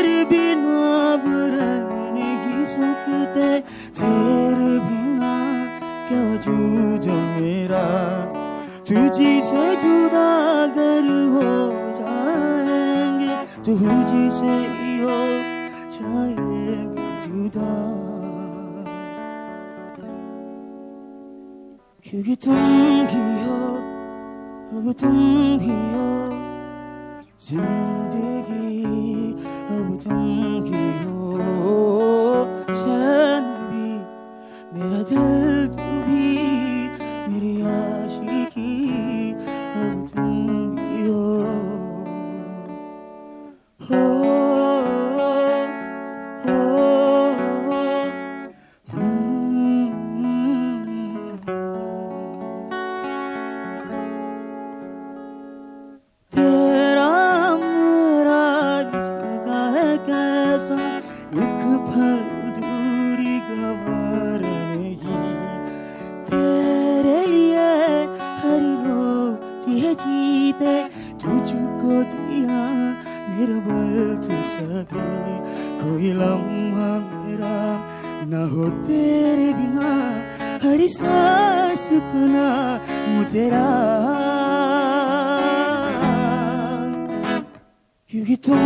तेरे बिना अब रह नहीं सकते। तेरे बिना क्या वजूद मेरा? तुझी से जुदा अगर हो जाएँगे, तुझी से ही हो जाएँगे जुदा। क्योंकि तुम ही हो, अब तुम ही हो, ज़िंदगी जीते तुझको दिया मेरा बल तू सभी कोई लम्हा मेरा न हो तेरे बिना, हर सांस अपना क्योंकि तुम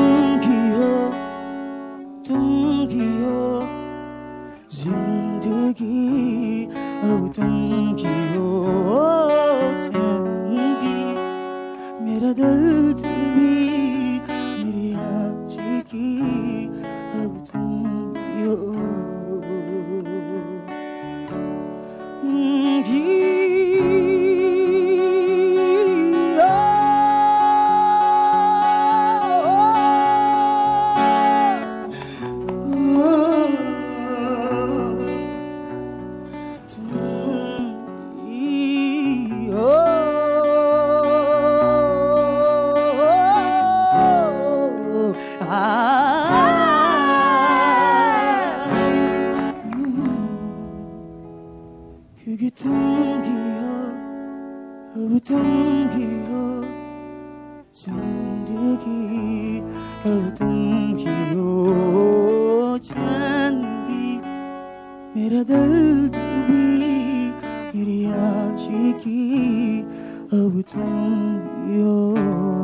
अब तुम ही हो ज़िंदगी अब तुम ही हो चैन भी मेरा दर्द भी मेरी आशिकी अब तुम ही हो